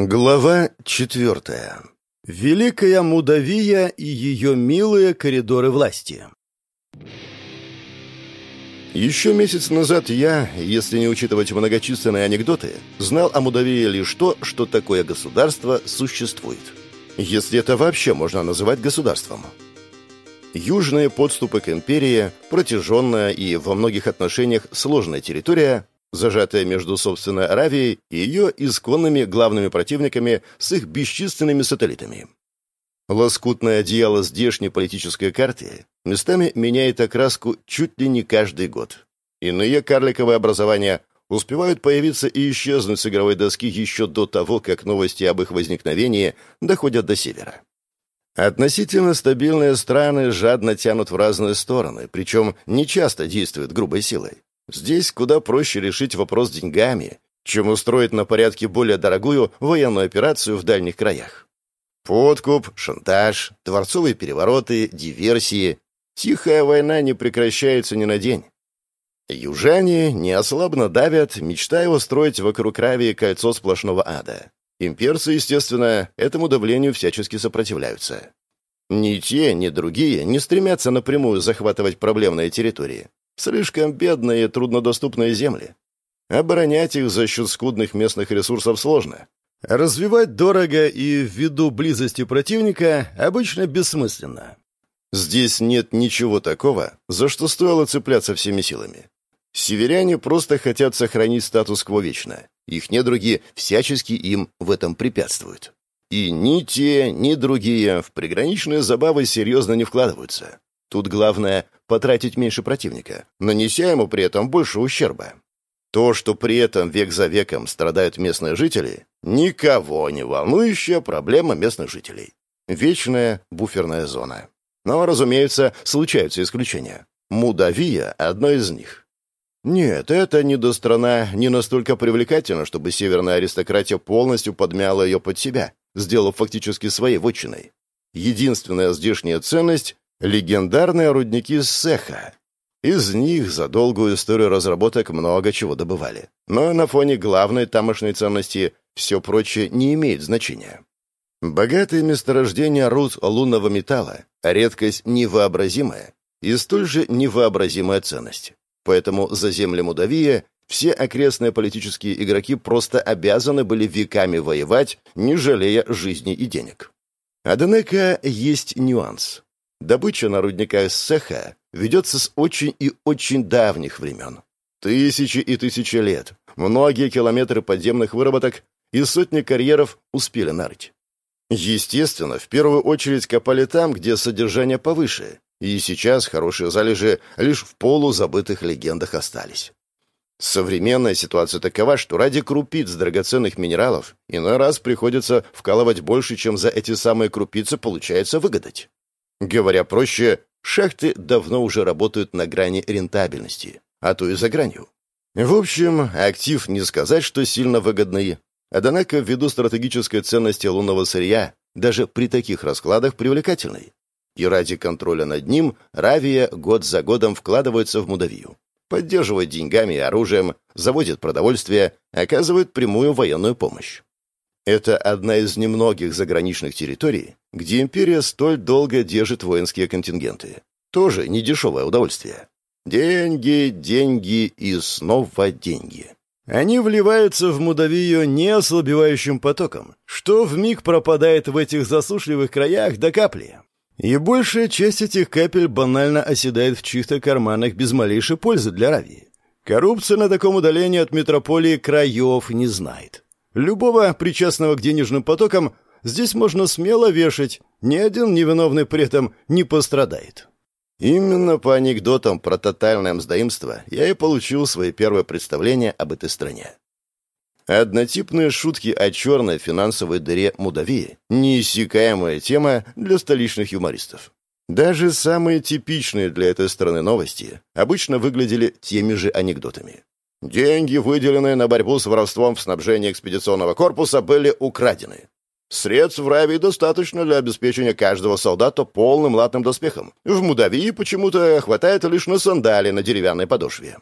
Глава четвертая. Великая Мудавия и ее милые коридоры власти. Еще месяц назад я, если не учитывать многочисленные анекдоты, знал о Мудавии лишь то, что такое государство существует. Если это вообще можно называть государством. Южные подступы к империи, протяженная и во многих отношениях сложная территория, зажатая между собственной Аравией и ее исконными главными противниками с их бесчисленными сателлитами. Лоскутное одеяло здешней политической карты местами меняет окраску чуть ли не каждый год. Иные карликовые образования успевают появиться и исчезнуть с игровой доски еще до того, как новости об их возникновении доходят до севера. Относительно стабильные страны жадно тянут в разные стороны, причем не часто действуют грубой силой. Здесь куда проще решить вопрос деньгами, чем устроить на порядке более дорогую военную операцию в дальних краях. Подкуп, шантаж, дворцовые перевороты, диверсии. Тихая война не прекращается ни на день. Южане неослабно давят, мечтая устроить вокруг Равии кольцо сплошного ада. Имперцы, естественно, этому давлению всячески сопротивляются. Ни те, ни другие не стремятся напрямую захватывать проблемные территории. Слишком бедные и труднодоступные земли. Оборонять их за счет скудных местных ресурсов сложно. Развивать дорого и ввиду близости противника обычно бессмысленно. Здесь нет ничего такого, за что стоило цепляться всеми силами. Северяне просто хотят сохранить статус-кво вечно. Их недруги всячески им в этом препятствуют. И ни те, ни другие в приграничные забавы серьезно не вкладываются. Тут главное — потратить меньше противника, нанеся ему при этом больше ущерба. То, что при этом век за веком страдают местные жители, никого не волнующая проблема местных жителей. Вечная буферная зона. Но, разумеется, случаются исключения. Мудавия — одно из них. Нет, эта недострана не настолько привлекательна, чтобы северная аристократия полностью подмяла ее под себя, сделав фактически своей вотчиной. Единственная здешняя ценность Легендарные рудники Сеха. Из них за долгую историю разработок много чего добывали. Но на фоне главной тамошной ценности все прочее не имеет значения. Богатые месторождения руд лунного металла, редкость невообразимая и столь же невообразимая ценность. Поэтому за земли Мудавия все окрестные политические игроки просто обязаны были веками воевать, не жалея жизни и денег. Однако есть нюанс. Добыча на рудниках Сеха ведется с очень и очень давних времен. Тысячи и тысячи лет, многие километры подземных выработок и сотни карьеров успели нарыть. Естественно, в первую очередь копали там, где содержание повыше, и сейчас хорошие залежи лишь в полузабытых легендах остались. Современная ситуация такова, что ради крупиц драгоценных минералов иной раз приходится вкалывать больше, чем за эти самые крупицы получается выгадать. Говоря проще, шахты давно уже работают на грани рентабельности, а то и за гранью. В общем, актив не сказать, что сильно выгодный, однако ввиду стратегической ценности лунного сырья даже при таких раскладах привлекательный. И ради контроля над ним Равия год за годом вкладывается в Мудавию. Поддерживает деньгами и оружием, заводит продовольствие, оказывает прямую военную помощь. Это одна из немногих заграничных территорий, где империя столь долго держит воинские контингенты. Тоже недешевое удовольствие. Деньги, деньги и снова деньги. Они вливаются в Мудавию неослабевающим потоком, что вмиг пропадает в этих засушливых краях до капли. И большая часть этих капель банально оседает в чьих-то карманах без малейшей пользы для Равии. Коррупция на таком удалении от метрополии краев не знает. Любого причастного к денежным потокам здесь можно смело вешать, ни один невиновный при этом не пострадает. Именно по анекдотам про тотальное мздоимство я и получил свои первые представления об этой стране. Однотипные шутки о черной финансовой дыре Мудавии – неиссякаемая тема для столичных юмористов. Даже самые типичные для этой страны новости обычно выглядели теми же анекдотами. Деньги, выделенные на борьбу с воровством в снабжении экспедиционного корпуса, были украдены. Средств в Равии достаточно для обеспечения каждого солдата полным латным доспехом. В Мудавии почему-то хватает лишь на сандали на деревянной подошве.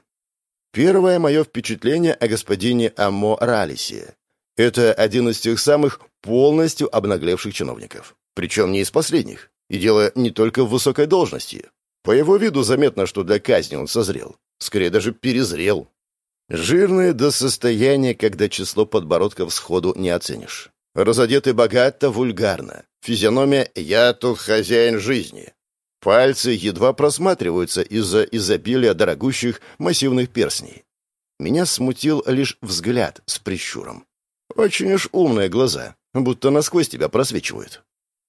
Первое мое впечатление о господине Аммо Ралисе. Это один из тех самых полностью обнаглевших чиновников. Причем не из последних. И дело не только в высокой должности. По его виду заметно, что для казни он созрел. Скорее даже перезрел. Жирные до состояния, когда число подбородков сходу не оценишь. Разодеты богато, вульгарно. Физиономия «я тут хозяин жизни». Пальцы едва просматриваются из-за изобилия дорогущих массивных перстней. Меня смутил лишь взгляд с прищуром. Очень уж умные глаза, будто насквозь тебя просвечивают.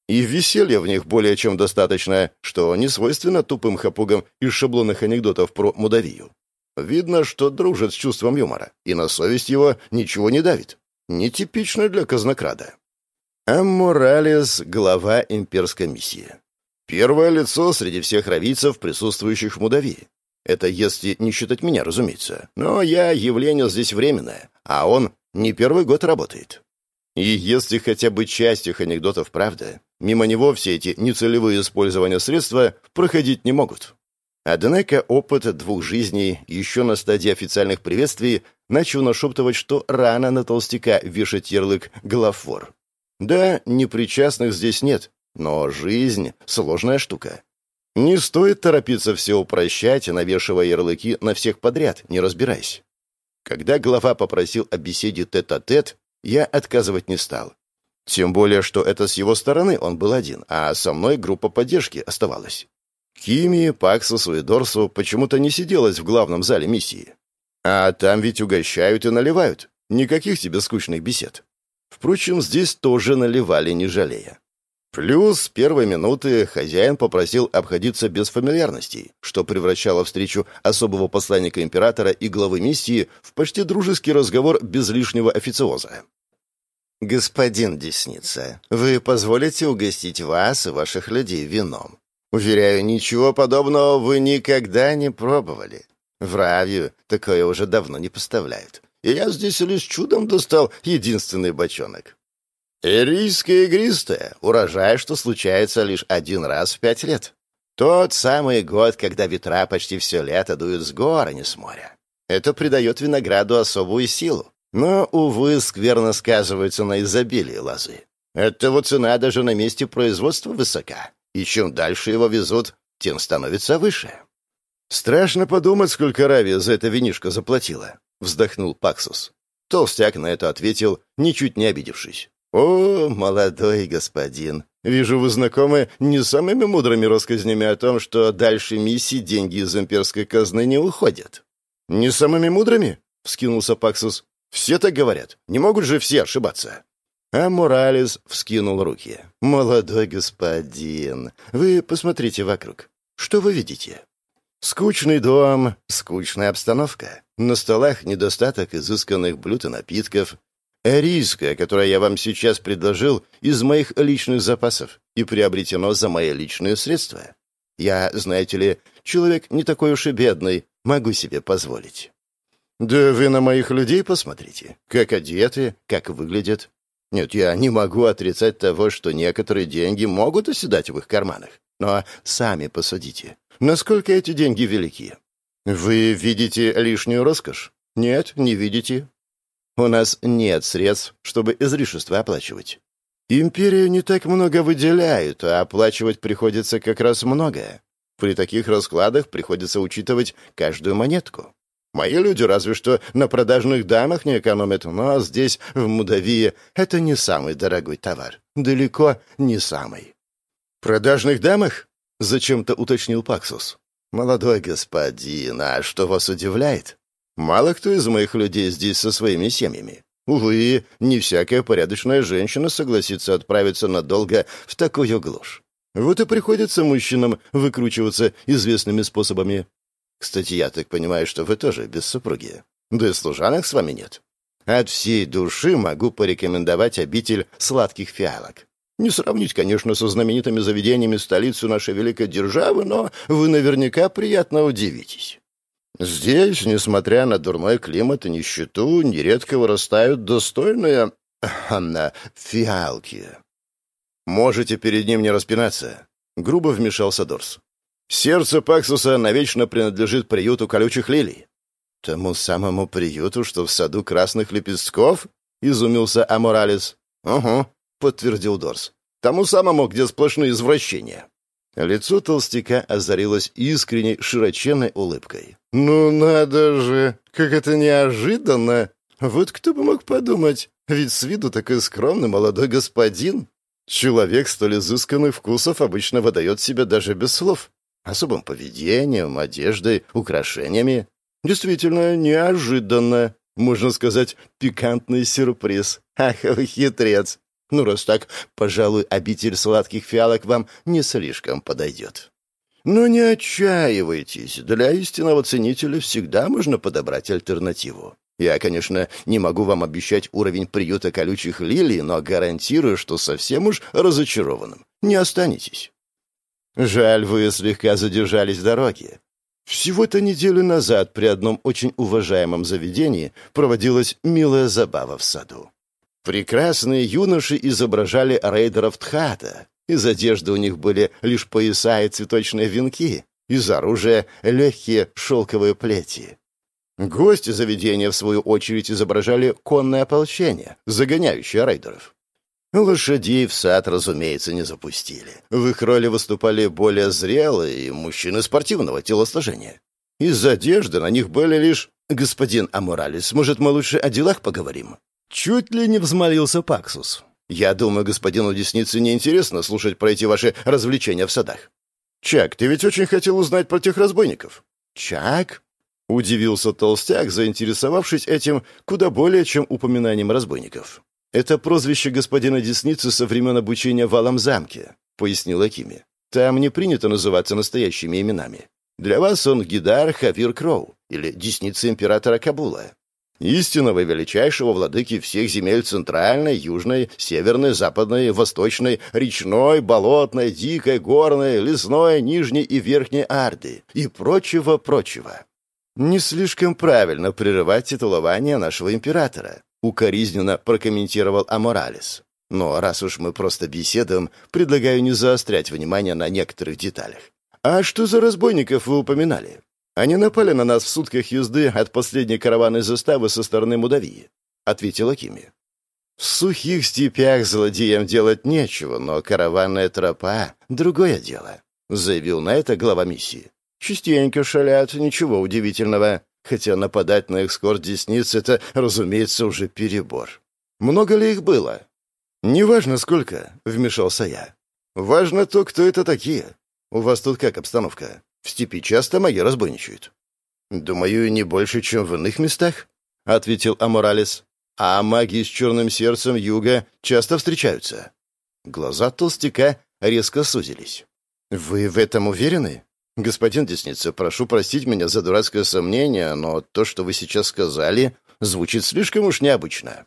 И веселья в них более чем достаточно, что не свойственно тупым хапугам из шаблонных анекдотов про мудавию. Видно, что дружит с чувством юмора, и на совесть его ничего не давит. Нетипично для казнокрада. Амморалес — глава имперской миссии. Первое лицо среди всех равийцев, присутствующих в Мудавии. Это если не считать меня, разумеется. Но я явление здесь временное, а он не первый год работает. И если хотя бы часть их анекдотов правда, мимо него все эти нецелевые использования средства проходить не могут. Однако опыт двух жизней еще на стадии официальных приветствий начал нашептывать, что рано на толстяка вешать ярлык «главфор». Да, непричастных здесь нет, но жизнь — сложная штука. Не стоит торопиться все упрощать, навешивая ярлыки на всех подряд, не разбираясь. Когда глава попросил о беседе тет-а-тет, -тет, я отказывать не стал. Тем более, что это с его стороны он был один, а со мной группа поддержки оставалась. Кими, Паксусу и Дорсу почему-то не сиделось в главном зале миссии. А там ведь угощают и наливают. Никаких тебе скучных бесед. Впрочем, здесь тоже наливали, не жалея. Плюс первой минуты хозяин попросил обходиться без фамильярностей, что превращало встречу особого посланника императора и главы миссии в почти дружеский разговор без лишнего официоза. «Господин Десница, вы позволите угостить вас и ваших людей вином? Уверяю, ничего подобного вы никогда не пробовали. В Равию такое уже давно не поставляют. И я здесь лишь чудом достал единственный бочонок. Эрийское игристое, урожай, что случается лишь один раз в пять лет. Тот самый год, когда ветра почти все лето дуют с гор, а не с моря. Это придает винограду особую силу. Но, увы, скверно сказывается на изобилии лозы. Оттого цена даже на месте производства высока и чем дальше его везут, тем становится выше. «Страшно подумать, сколько Рави за это винишко заплатила», — вздохнул Паксус. Толстяк на это ответил, ничуть не обидевшись. «О, молодой господин, вижу, вы знакомы не с самыми мудрыми россказнями о том, что дальше миссии деньги из имперской казны не уходят». «Не самыми мудрыми?» — вскинулся Паксус. «Все так говорят. Не могут же все ошибаться». А Моралес вскинул руки. «Молодой господин, вы посмотрите вокруг. Что вы видите?» «Скучный дом, скучная обстановка. На столах недостаток изысканных блюд и напитков. Риска, которое я вам сейчас предложил, из моих личных запасов и приобретено за мои личные средства. Я, знаете ли, человек не такой уж и бедный, могу себе позволить». «Да вы на моих людей посмотрите. Как одеты, как выглядят. Нет, я не могу отрицать того, что некоторые деньги могут оседать в их карманах. Но сами посудите, насколько эти деньги велики. Вы видите лишнюю роскошь? Нет, не видите. У нас нет средств, чтобы излишества оплачивать. Империю не так много выделяют, а оплачивать приходится как раз многое. При таких раскладах приходится учитывать каждую монетку. Мои люди разве что на продажных дамах не экономят, но здесь, в Мудавии, это не самый дорогой товар. Далеко не самый. «Продажных дамах?» — зачем-то уточнил Паксус. «Молодой господин, а что вас удивляет? Мало кто из моих людей здесь со своими семьями. Увы, не всякая порядочная женщина согласится отправиться надолго в такую глушь. Вот и приходится мужчинам выкручиваться известными способами. Кстати, я так понимаю, что вы тоже без супруги. Да и служанок с вами нет. От всей души могу порекомендовать обитель сладких фиалок. Не сравнить, конечно, со знаменитыми заведениями столицы нашей великой державы, но вы наверняка приятно удивитесь. Здесь, несмотря на дурной климат и нищету, нередко вырастают достойные фиалки. Можете перед ним не распинаться. Грубо вмешался Дорс. Сердце Паксуса навечно принадлежит приюту колючих лилий. Тому самому приюту, что в саду красных лепестков? — изумился Аморалис. «Угу», — подтвердил Дорс. «Тому самому, где сплошные извращения». Лицо толстяка озарилось искренней широченной улыбкой. «Ну надо же! Как это неожиданно! Вот кто бы мог подумать, ведь с виду такой скромный молодой господин. Человек столь изысканных вкусов обычно выдает себя даже без слов. Особым поведением, одеждой, украшениями. Действительно неожиданно. Можно сказать, пикантный сюрприз. Ах, вы хитрец. Ну, раз так, пожалуй, обитель сладких фиалок вам не слишком подойдет. Но не отчаивайтесь, для истинного ценителя всегда можно подобрать альтернативу. Я, конечно, не могу вам обещать уровень приюта колючих лилий, но гарантирую, что совсем уж разочарованным не останетесь. Жаль, вы слегка задержались дороге. Всего-то неделю назад при одном очень уважаемом заведении проводилась милая забава в саду. Прекрасные юноши изображали рейдеров Тхата. Из одежды у них были лишь пояса и цветочные венки, из оружия легкие шелковые плети. Гости заведения, в свою очередь, изображали конное ополчение, загоняющее рейдеров. Лошадей в сад, разумеется, не запустили. В их роли выступали более зрелые мужчины спортивного телосложения. Из одежды на них были лишь «Господин Амуралис, может, мы лучше о делах поговорим?» Чуть ли не взмолился Паксус. «Я думаю, господину Деснице неинтересно слушать про эти ваши развлечения в садах». «Чак, ты ведь очень хотел узнать про тех разбойников?» «Чак?» — удивился толстяк, заинтересовавшись этим куда более, чем упоминанием разбойников. «Это прозвище господина Десницы со времен обучения в Алом замке», — пояснила Кими. «Там не принято называться настоящими именами. Для вас он Гидар Хавир Кроу или Десница императора Кабула истинного величайшего владыки всех земель Центральной, Южной, Северной, Западной, Восточной, Речной, Болотной, Дикой, Горной, Лесной, Нижней и Верхней Арды и прочего-прочего. Не слишком правильно прерывать титулование нашего императора, укоризненно прокомментировал Аморалес. Но раз уж мы просто беседуем, предлагаю не заострять внимание на некоторых деталях. А что за разбойников вы упоминали? Они напали на нас в сутках езды от последней караванной заставы со стороны Мудавии», — ответила Кими. «В сухих степях злодеям делать нечего, но караванная тропа — другое дело», — заявил на это глава миссии. «Частенько шалят, ничего удивительного, хотя нападать на их скор десниц — это, разумеется, уже перебор. Много ли их было?» «Неважно, сколько», — вмешался я. «Важно то, кто это такие. У вас тут как обстановка?» В степи часто маги разбойничают. «Думаю, не больше, чем в иных местах», — ответил Аморалес. «А маги с черным сердцем юга часто встречаются». Глаза толстяка резко сузились. «Вы в этом уверены?» «Господин Десница, прошу простить меня за дурацкое сомнение, но то, что вы сейчас сказали, звучит слишком уж необычно».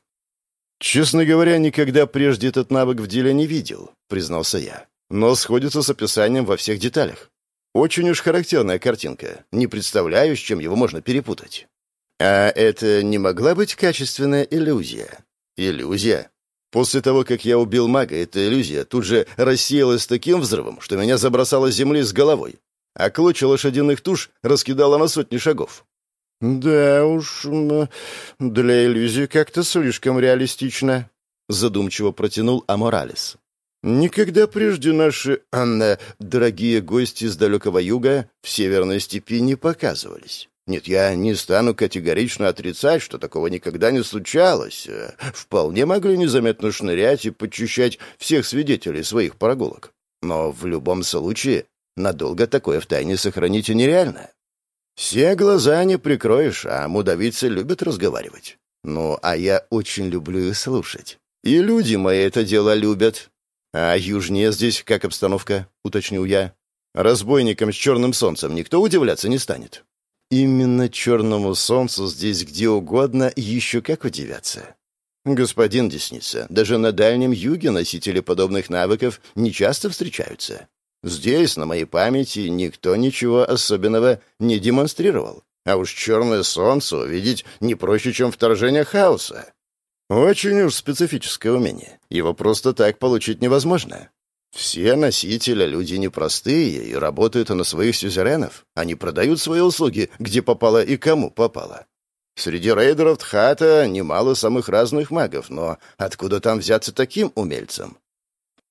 «Честно говоря, никогда прежде этот навык в деле не видел», — признался я. «Но сходится с описанием во всех деталях. Очень уж характерная картинка. Не представляю, с чем его можно перепутать. А это не могла быть качественная иллюзия? Иллюзия? После того, как я убил мага, эта иллюзия тут же рассеялась таким взрывом, что меня забросало земли с головой, а клочья лошадиных туш раскидало на сотни шагов. «Да уж, для иллюзии как-то слишком реалистично», — задумчиво протянул Аморалес. Никогда прежде наши, Анна, дорогие гости с далекого юга в северной степи не показывались. Нет, я не стану категорично отрицать, что такого никогда не случалось. Вполне могли незаметно шнырять и подчищать всех свидетелей своих прогулок. Но в любом случае, надолго такое в тайне сохранить нереально. Все глаза не прикроешь, а мудавицы любят разговаривать. Ну, а я очень люблю их слушать. И люди мои это дело любят. «А южнее здесь как обстановка?» — уточнил я. «Разбойникам с черным солнцем никто удивляться не станет». «Именно черному солнцу здесь где угодно еще как удивляться». «Господин Десница, даже на Дальнем Юге носители подобных навыков не часто встречаются. Здесь, на моей памяти, никто ничего особенного не демонстрировал. А уж черное солнце увидеть не проще, чем вторжение хаоса. Очень уж специфическое умение. Его просто так получить невозможно. Все носители люди непростые и работают на своих сюзеренов. Они продают свои услуги, где попало и кому попало. Среди рейдеров Тхата немало самых разных магов, но откуда там взяться таким умельцам?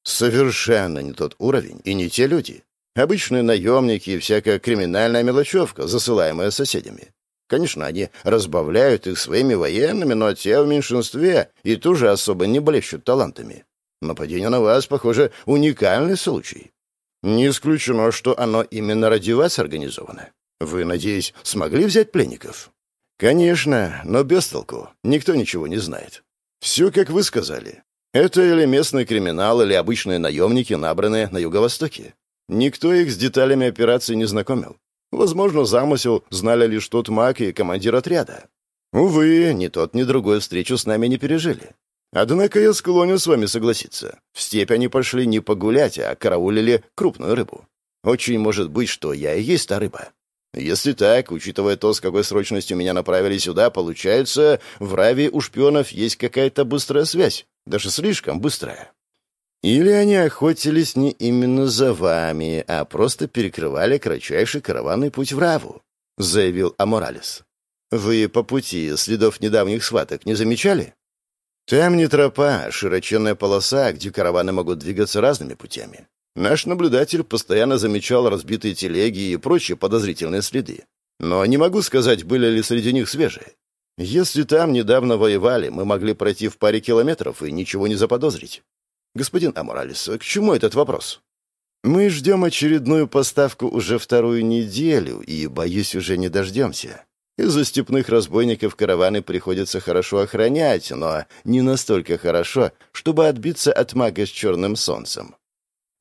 Совершенно не тот уровень и не те люди. Обычные наемники и всякая криминальная мелочевка, засылаемая соседями. Конечно, они разбавляют их своими военными, но те в меньшинстве и тоже особо не блещут талантами. Нападение на вас, похоже, уникальный случай. Не исключено, что оно именно ради вас организовано. Вы, надеюсь, смогли взять пленников? Конечно, но без толку. Никто ничего не знает. Все, как вы сказали. Это или местный криминал, или обычные наемники, набранные на Юго-Востоке. Никто их с деталями операции не знакомил. Возможно, замысел знали лишь тот маг и командир отряда. Увы, ни тот, ни другой встречу с нами не пережили. Однако я склонен с вами согласиться. В степь они пошли не погулять, а караулили крупную рыбу. Очень может быть, что я и есть та рыба. Если так, учитывая то, с какой срочностью меня направили сюда, получается, в Раве у шпионов есть какая-то быстрая связь, даже слишком быстрая. Или они охотились не именно за вами, а просто перекрывали кратчайший караванный путь в Раву, заявил Аморалес. Вы по пути следов недавних схваток не замечали? Там не тропа, а широченная полоса, где караваны могут двигаться разными путями. Наш наблюдатель постоянно замечал разбитые телеги и прочие подозрительные следы. Но не могу сказать, были ли среди них свежие. Если там недавно воевали, мы могли пройти в паре километров и ничего не заподозрить. Господин Аморалес, к чему этот вопрос? Мы ждем очередную поставку уже вторую неделю и, боюсь, уже не дождемся. Из-за степных разбойников караваны приходится хорошо охранять, но не настолько хорошо, чтобы отбиться от мага с черным солнцем.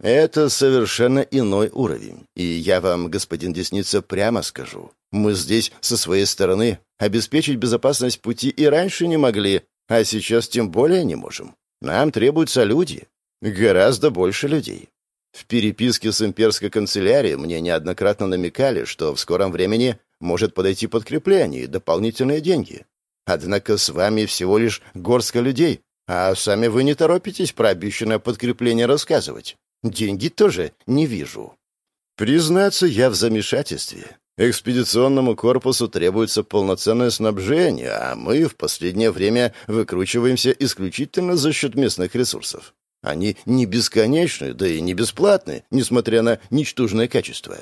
Это совершенно иной уровень, и я вам, господин Десница, прямо скажу. Мы здесь, со своей стороны, обеспечить безопасность пути и раньше не могли, а сейчас тем более не можем. Нам требуются люди. Гораздо больше людей. В переписке с имперской канцелярией мне неоднократно намекали, что в скором времени может подойти подкрепление и дополнительные деньги. Однако с вами всего лишь горстка людей, а сами вы не торопитесь про обещанное подкрепление рассказывать. Деньги тоже не вижу. Признаться, я в замешательстве. Экспедиционному корпусу требуется полноценное снабжение, а мы в последнее время выкручиваемся исключительно за счет местных ресурсов. Они не бесконечны, да и не бесплатны, несмотря на ничтожное качество.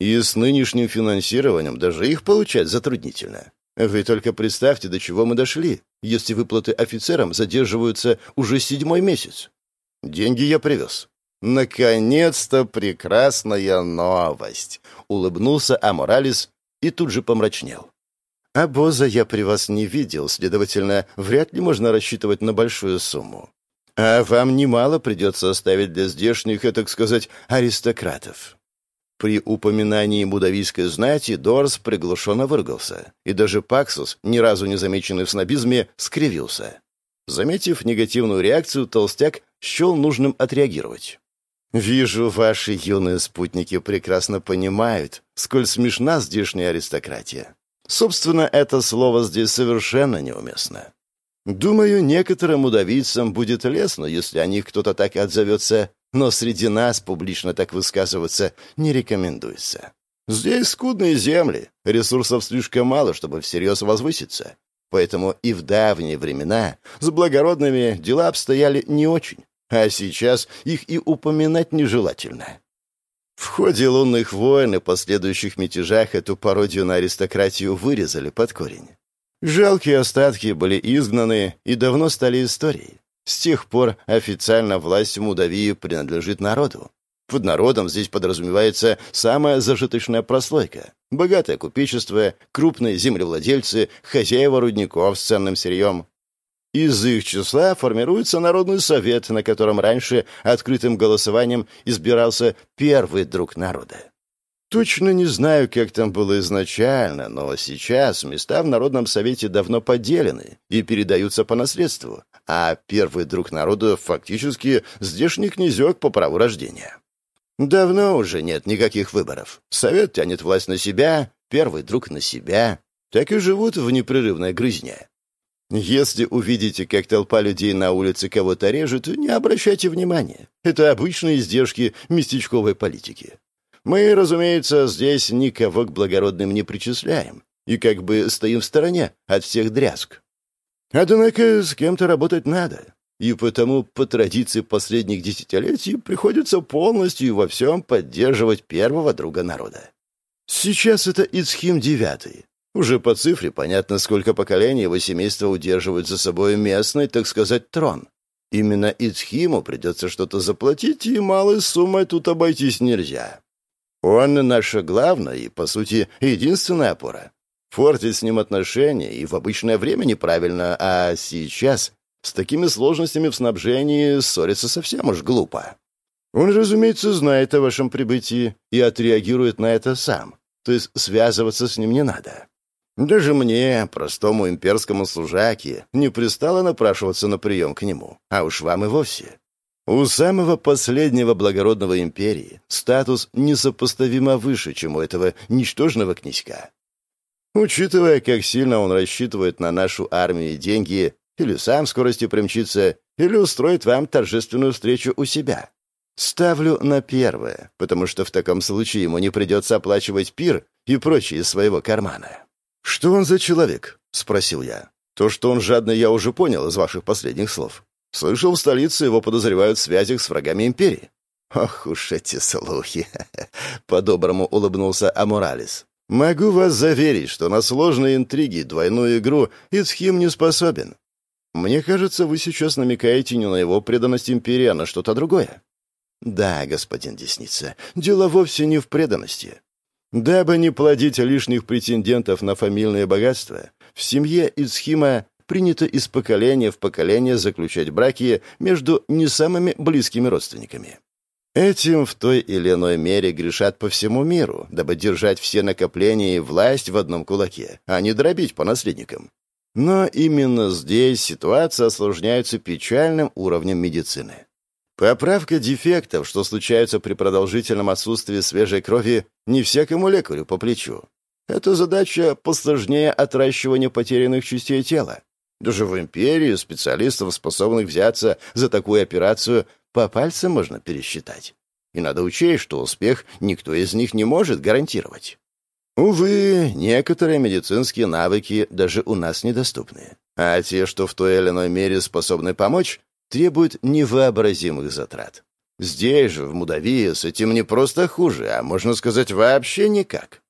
И с нынешним финансированием даже их получать затруднительно. Вы только представьте, до чего мы дошли, если выплаты офицерам задерживаются уже седьмой месяц. Деньги я привез. Наконец-то прекрасная новость, улыбнулся Аморалис и тут же помрачнел. Обоза я при вас не видел, следовательно, вряд ли можно рассчитывать на большую сумму. А вам немало придется оставить для здешних, так сказать, аристократов. При упоминании мудавийской знати Дорс приглушенно выругался, и даже Паксус, ни разу не замеченный в снобизме, скривился. Заметив негативную реакцию, толстяк счел нужным отреагировать. «Вижу, ваши юные спутники прекрасно понимают, сколь смешна здешняя аристократия. Собственно, это слово здесь совершенно неуместно. Думаю, некоторым удавицам будет лестно, если о них кто-то так и отзовется но среди нас публично так высказываться не рекомендуется. Здесь скудные земли, ресурсов слишком мало, чтобы всерьез возвыситься. Поэтому и в давние времена с благородными дела обстояли не очень, а сейчас их и упоминать нежелательно. В ходе лунных войн и последующих мятежах эту пародию на аристократию вырезали под корень. Жалкие остатки были изгнаны и давно стали историей. С тех пор официально власть Мудавии принадлежит народу. Под народом здесь подразумевается самая зажиточная прослойка. Богатое купечество, крупные землевладельцы, хозяева рудников с ценным сырьем. Из их числа формируется Народный совет, на котором раньше открытым голосованием избирался первый друг народа. Точно не знаю, как там было изначально, но сейчас места в Народном Совете давно поделены и передаются по наследству, а первый друг народа фактически здешний князек по праву рождения. Давно уже нет никаких выборов. Совет тянет власть на себя, первый друг на себя. Так и живут в непрерывной грызне. Если увидите, как толпа людей на улице кого-то режет, не обращайте внимания. Это обычные издержки местечковой политики. Мы, разумеется, здесь никого к благородным не причисляем. и как бы стоим в стороне от всех дрязг. Однако с кем-то работать надо, и потому по традиции последних десятилетий приходится полностью во всем поддерживать первого друга народа. Сейчас это Ицхим девятый. Уже по цифре понятно, сколько поколений его семейства удерживают за собой местный, так сказать, трон. Именно Ицхиму придется что-то заплатить, и малой суммой тут обойтись нельзя. Он наша главная и, по сути, единственная опора. Фортить с ним отношения и в обычное время неправильно, а сейчас с такими сложностями в снабжении ссориться совсем уж глупо. Он, разумеется, знает о вашем прибытии и отреагирует на это сам, то есть связываться с ним не надо. Даже мне, простому имперскому служаке, не пристало напрашиваться на прием к нему, а уж вам и вовсе. У самого последнего благородного империи статус несопоставимо выше, чем у этого ничтожного князька. Учитывая, как сильно он рассчитывает на нашу армию и деньги, или сам в скорости примчится, или устроит вам торжественную встречу у себя. Ставлю на первое, потому что в таком случае ему не придется оплачивать пир и прочее из своего кармана. «Что он за человек?» — спросил я. «То, что он жадный, я уже понял из ваших последних слов. Слышал, в столице его подозревают в связях с врагами империи». «Ох уж эти слухи!» — по-доброму улыбнулся Амуралис. «Могу вас заверить, что на сложные интриги двойную игру Ицхим не способен. Мне кажется, вы сейчас намекаете не на его преданность империи, а на что-то другое». «Да, господин Десница, дело вовсе не в преданности. Дабы не плодить лишних претендентов на фамильные богатства, в семье Ицхима принято из поколения в поколение заключать браки между не самыми близкими родственниками. Этим в той или иной мере грешат по всему миру, дабы держать все накопления и власть в одном кулаке, а не дробить по наследникам. Но именно здесь ситуация осложняется печальным уровнем медицины. Поправка дефектов, что случаются при продолжительном отсутствии свежей крови, не всякому лекарю по плечу. Эта задача посложнее отращивания потерянных частей тела. Даже в империи специалистов, способных взяться за такую операцию, по пальцам можно пересчитать. И надо учесть, что успех никто из них не может гарантировать. Увы, некоторые медицинские навыки даже у нас недоступны. А те, что в той или иной мере способны помочь, требуют невообразимых затрат. Здесь же, в Мудавии, с этим не просто хуже, а, можно сказать, вообще никак.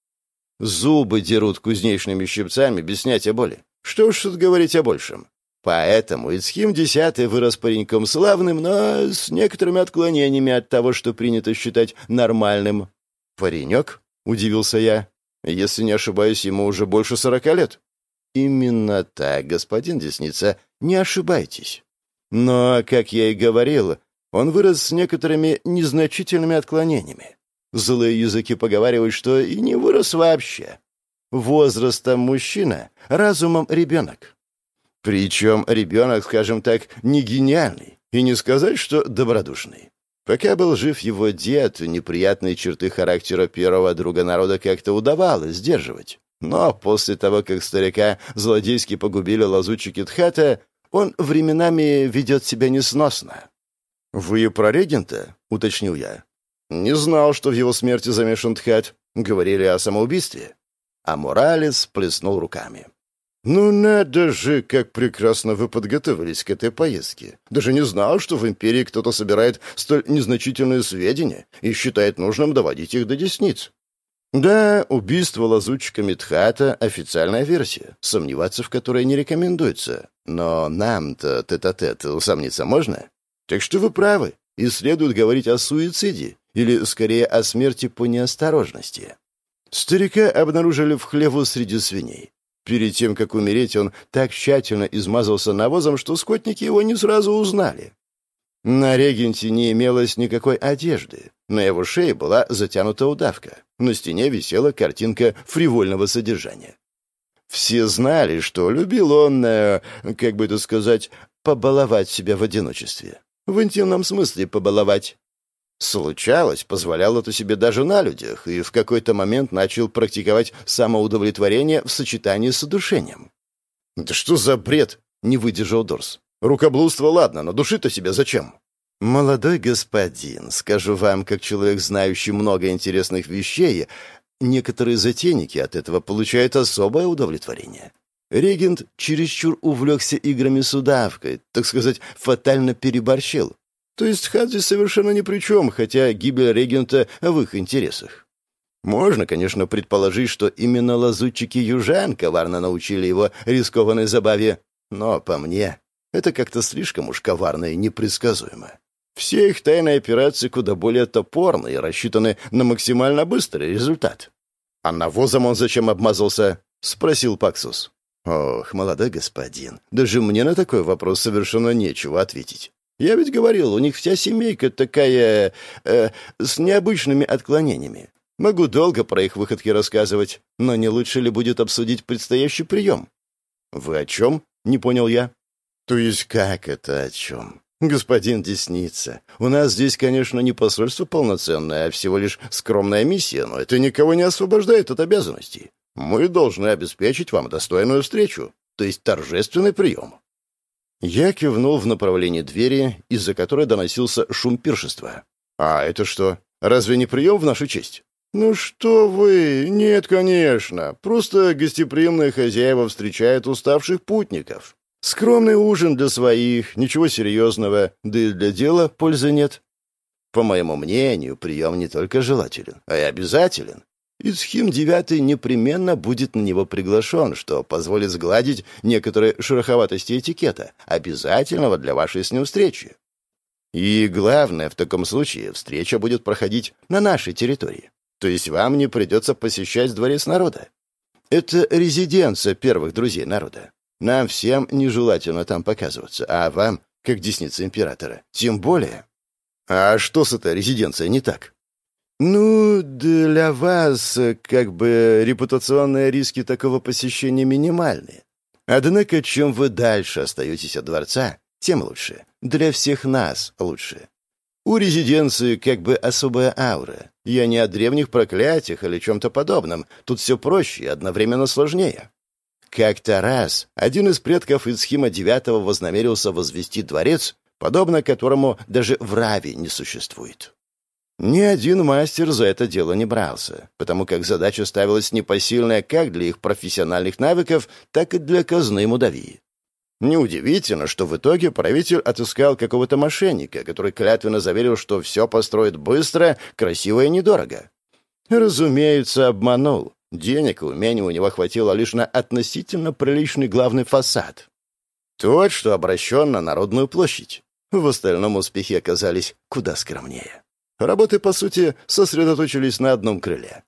Зубы дерут кузнечными щипцами без снятия боли. Что уж тут говорить о большем. Поэтому Ицхим Десятый вырос пареньком славным, но с некоторыми отклонениями от того, что принято считать нормальным. «Паренек?» — удивился я. «Если не ошибаюсь, ему уже больше сорока лет». «Именно так, господин Десница, не ошибайтесь». Но, как я и говорил, он вырос с некоторыми незначительными отклонениями. Злые языки поговаривают, что и не вырос вообще. Возрастом мужчина, разумом ребенок. Причем ребенок, скажем так, не гениальный, и не сказать, что добродушный. Пока был жив его дед, неприятные черты характера первого друга народа как-то удавалось сдерживать. Но после того, как старика злодейски погубили лазутчики Тхата, он временами ведет себя несносно. «Вы про регента?» — уточнил я. «Не знал, что в его смерти замешан Тхат. Говорили о самоубийстве». А Моралес плеснул руками. «Ну надо же, как прекрасно вы подготовились к этой поездке. Даже не знал, что в Империи кто-то собирает столь незначительные сведения и считает нужным доводить их до десниц. Да, убийство лазутчиками Тхата — официальная версия, сомневаться в которой не рекомендуется. Но нам-то тет-а-тет усомниться можно? Так что вы правы, и следует говорить о суициде, или скорее о смерти по неосторожности. Старика обнаружили в хлеву среди свиней. Перед тем, как умереть, он так тщательно измазался навозом, что скотники его не сразу узнали. На регенте не имелось никакой одежды. На его шее была затянута удавка. На стене висела картинка фривольного содержания. Все знали, что любил он, э, как бы это сказать, побаловать себя в одиночестве. В интимном смысле побаловать. Случалось, позволял это себе даже на людях, и в какой-то момент начал практиковать самоудовлетворение в сочетании с удушением. «Да что за бред?» — не выдержал Дорс. «Рукоблудство ладно, но души-то себе зачем?» «Молодой господин, скажу вам, как человек, знающий много интересных вещей, некоторые затейники от этого получают особое удовлетворение. Регент чересчур увлекся играми с удавкой, так сказать, фатально переборщил. То есть Хадзи совершенно ни при чем, хотя гибель регента в их интересах. Можно, конечно, предположить, что именно лазутчики южан коварно научили его рискованной забаве, но, по мне, это как-то слишком уж коварно и непредсказуемо. Все их тайные операции куда более топорны и рассчитаны на максимально быстрый результат. «А навозом он зачем обмазался?» — спросил Паксус. «Ох, молодой господин, даже мне на такой вопрос совершенно нечего ответить. Я ведь говорил, у них вся семейка такая... Э, с необычными отклонениями. Могу долго про их выходки рассказывать, но не лучше ли будет обсудить предстоящий прием?» «Вы о чем?» — не понял я. «То есть как это о чем?» «Господин Десница, у нас здесь, конечно, не посольство полноценное, а всего лишь скромная миссия, но это никого не освобождает от обязанностей. Мы должны обеспечить вам достойную встречу, то есть торжественный прием». Я кивнул в направлении двери, из-за которой доносился шум пиршества. «А это что, разве не прием в нашу честь?» «Ну что вы? Нет, конечно. Просто гостеприимные хозяева встречают уставших путников. Скромный ужин для своих, ничего серьезного, да и для дела пользы нет. По моему мнению, прием не только желателен, а и обязателен. Ицхим девятый непременно будет на него приглашен, что позволит сгладить некоторые шероховатости этикета, обязательного для вашей с ним встречи. И главное, в таком случае встреча будет проходить на нашей территории. То есть вам не придется посещать дворец народа. Это резиденция первых друзей народа. Нам всем нежелательно там показываться, а вам, как десница императора, тем более. А что с этой резиденцией не так? Ну, для вас, как бы, репутационные риски такого посещения минимальны. Однако, чем вы дальше остаетесь от дворца, тем лучше. Для всех нас лучше. У резиденции как бы особая аура. Я не о древних проклятиях или чем-то подобном. Тут все проще и одновременно сложнее. Как-то раз один из предков Ицхима IX вознамерился возвести дворец, подобно которому даже в Раве не существует. Ни один мастер за это дело не брался, потому как задача ставилась непосильная как для их профессиональных навыков, так и для казны Мудавии. Неудивительно, что в итоге правитель отыскал какого-то мошенника, который клятвенно заверил, что все построит быстро, красиво и недорого. Разумеется, обманул. Денег и умений у него хватило лишь на относительно приличный главный фасад. Тот, что обращен на Народную площадь. В остальном успехи оказались куда скромнее. Работы, по сути, сосредоточились на одном крыле.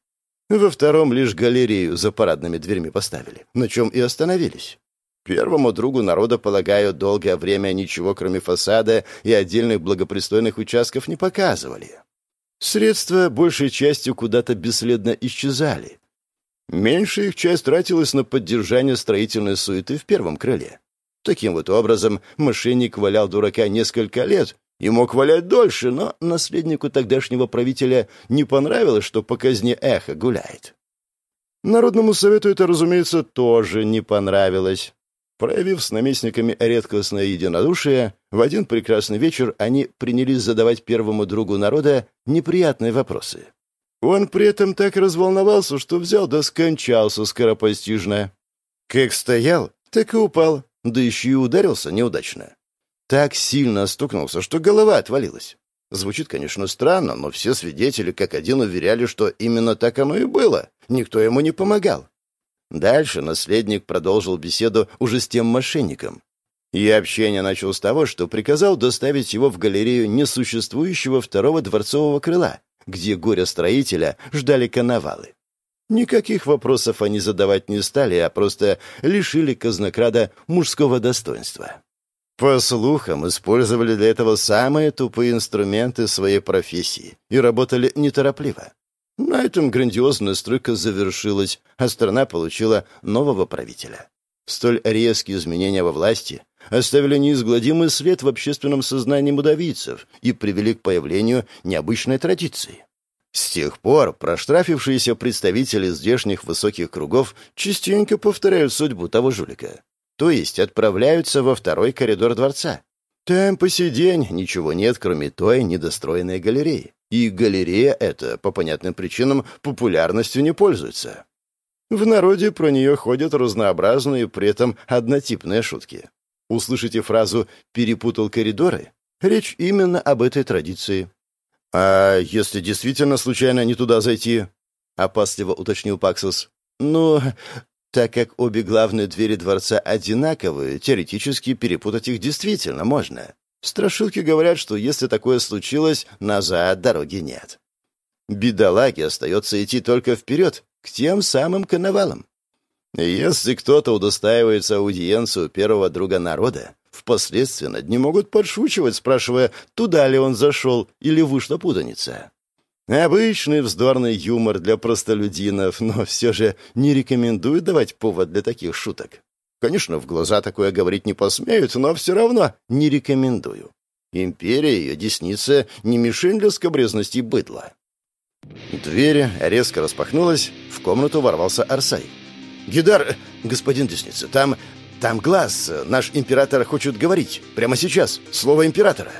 Во втором лишь галерею за парадными дверьми поставили, на чем и остановились. Первому другу народа, полагаю, долгое время ничего, кроме фасада и отдельных благопристойных участков, не показывали. Средства большей частью куда-то бесследно исчезали, Меньшая их часть тратилась на поддержание строительной суеты в первом крыле. Таким вот образом, мошенник валял дурака несколько лет и мог валять дольше, но наследнику тогдашнего правителя не понравилось, что по казне эхо гуляет. Народному совету это, разумеется, тоже не понравилось. Проявив с наместниками редкостное единодушие, в один прекрасный вечер они принялись задавать первому другу народа неприятные вопросы. Он при этом так разволновался, что взял да скончался скоропостижно. Как стоял, так и упал, да еще и ударился неудачно. Так сильно стукнулся, что голова отвалилась. Звучит, конечно, странно, но все свидетели как один уверяли, что именно так оно и было. Никто ему не помогал. Дальше наследник продолжил беседу уже с тем мошенником. И общение начал с того, что приказал доставить его в галерею несуществующего второго дворцового крыла, где горе-строителя ждали коновалы. Никаких вопросов они задавать не стали, а просто лишили казнокрада мужского достоинства. По слухам, использовали для этого самые тупые инструменты своей профессии и работали неторопливо. На этом грандиозная стройка завершилась, а страна получила нового правителя. Столь резкие изменения во власти оставили неизгладимый след в общественном сознании мудавийцев и привели к появлению необычной традиции. С тех пор проштрафившиеся представители здешних высоких кругов частенько повторяют судьбу того жулика. То есть отправляются во второй коридор дворца. Там по сей день ничего нет, кроме той недостроенной галереи. И галерея эта, по понятным причинам, популярностью не пользуется. В народе про нее ходят разнообразные, при этом однотипные шутки. Услышите фразу «перепутал коридоры»? Речь именно об этой традиции. «А если действительно случайно не туда зайти?» — опасливо уточнил Паксус. «Ну, так как обе главные двери дворца одинаковые, теоретически перепутать их действительно можно. Страшилки говорят, что если такое случилось, назад дороги нет. Бедолаге остается идти только вперед, к тем самым коновалам. Если кто-то удостаивается аудиенцию первого друга народа, впоследствии над ним могут подшучивать, спрашивая, туда ли он зашел или вышла путаница. Обычный вздорный юмор для простолюдинов, но все же не рекомендую давать повод для таких шуток. Конечно, в глаза такое говорить не посмеют, но все равно не рекомендую. Империя и десница не мишень для скобрезности быдла. Дверь резко распахнулась, в комнату ворвался Арсай. «Гидар, господин Десница, там... там глаз. Наш император хочет говорить. Прямо сейчас. Слово императора».